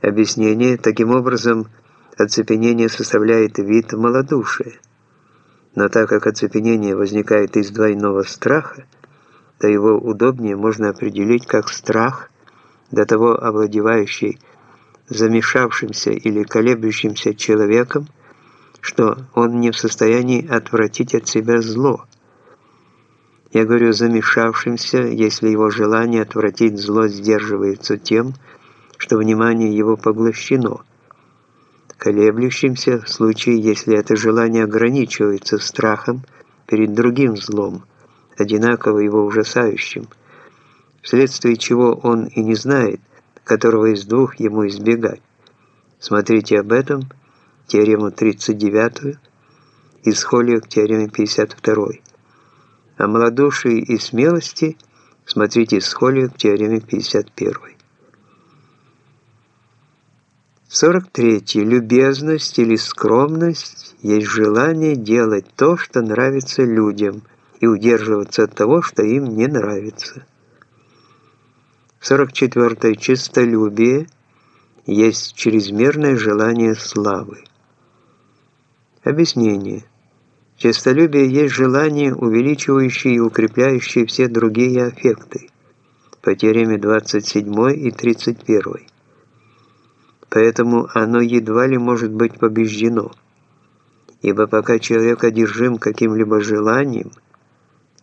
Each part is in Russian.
Объяснение. Таким образом, оцепенение составляет вид малодушия. Но так как оцепенение возникает из двойного страха, то его удобнее можно определить как страх, до того овладевающий замешавшимся или колеблющимся человеком, что он не в состоянии отвратить от себя зло. Я говорю замешавшимся, если его желание отвратить зло сдерживается тем, что внимание его поглощено, колеблющимся в случае, если это желание ограничивается страхом перед другим злом, одинаково его ужасающим, вследствие чего он и не знает, которого из двух ему избегать. Смотрите об этом, теорему 39 и схолию к теореме 52. О малодушии и смелости смотрите схолию к теореме 51. 43. Любезность или скромность есть желание делать то, что нравится людям, и удерживаться от того, что им не нравится. 44. Чистолюбие есть чрезмерное желание славы. Объяснение. Честолюбие есть желание, увеличивающее и укрепляющее все другие аффекты. По теореме 27 и 31 поэтому оно едва ли может быть побеждено. Ибо пока человек одержим каким-либо желанием,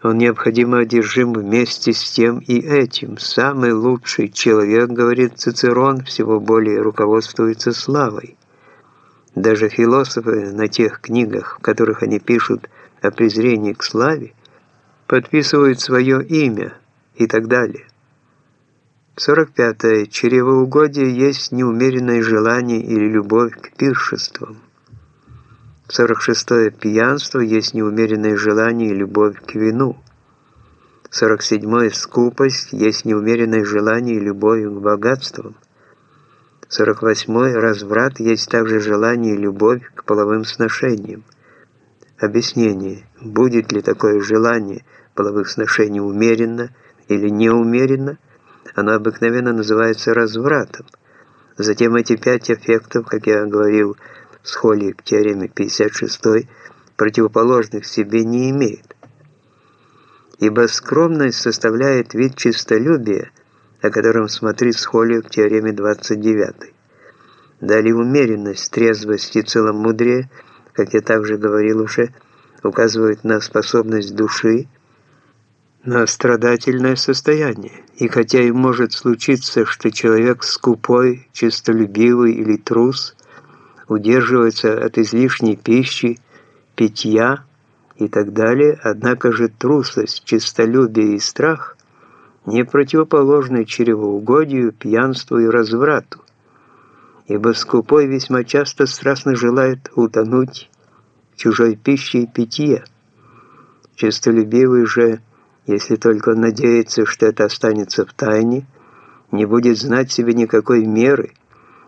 он необходимо одержим вместе с тем и этим. Самый лучший человек, говорит Цицерон, всего более руководствуется славой. Даже философы на тех книгах, в которых они пишут о презрении к славе, подписывают свое имя и так далее. 45. -е. Чревоугодие есть неумеренное желание или любовь к пиршествам. 46. -е. Пьянство есть неумеренное желание и любовь к вину. 47. -е. Скупость есть неумеренное желание и любовь к богатствам. 48. -й. Разврат есть также желание и любовь к половым сношениям. Объяснение. Будет ли такое желание половых сношений умеренно или неумеренно – оно обыкновенно называется развратом. Затем эти пять эффектов, как я говорил с Холли к теореме 56, противоположных себе не имеют. Ибо скромность составляет вид чистолюбия, о котором смотрит с Холли к теореме 29. Далее умеренность, трезвость и целомудрие, как я также говорил уже, указывают на способность души, на страдательное состояние. И хотя и может случиться, что человек скупой, честолюбивый или трус удерживается от излишней пищи, питья и так далее, однако же трусость, честолюбие и страх не противоположны чревоугодию, пьянству и разврату, ибо скупой весьма часто страстно желает утонуть в чужой пище и питье. Честолюбивый же – если только он надеется, что это останется в тайне, не будет знать себе никакой меры.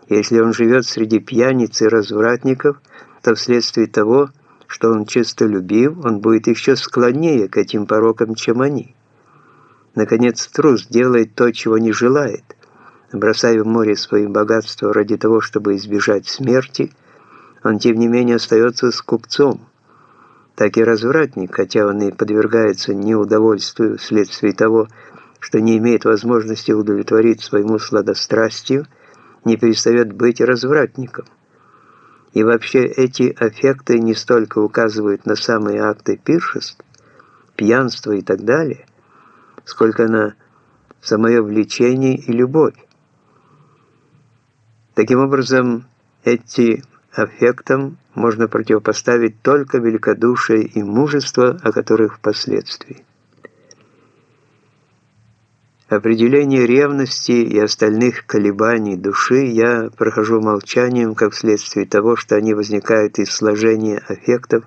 Если он живет среди пьяниц и развратников, то вследствие того, что он честолюбив, он будет еще склоннее к этим порокам, чем они. Наконец, трус делает то, чего не желает. Бросая в море свои богатства ради того, чтобы избежать смерти, он, тем не менее, остается скупцом так и развратник, хотя он и подвергается неудовольствию вследствие того, что не имеет возможности удовлетворить своему сладострастию, не перестает быть развратником. И вообще эти аффекты не столько указывают на самые акты пиршеств, пьянства и так далее, сколько на самое влечение и любовь. Таким образом, эти аффектам можно противопоставить только великодушие и мужество, о которых впоследствии. Определение ревности и остальных колебаний души я прохожу молчанием, как вследствие того, что они возникают из сложения аффектов,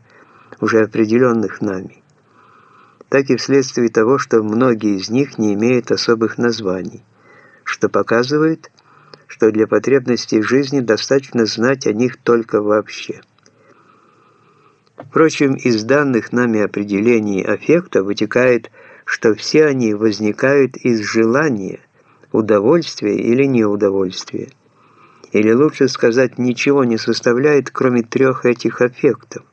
уже определенных нами, так и вследствие того, что многие из них не имеют особых названий, что показывает, что для потребностей жизни достаточно знать о них только вообще. Впрочем, из данных нами определений аффекта вытекает, что все они возникают из желания, удовольствия или неудовольствия. или лучше сказать, ничего не составляет, кроме трех этих аффектов.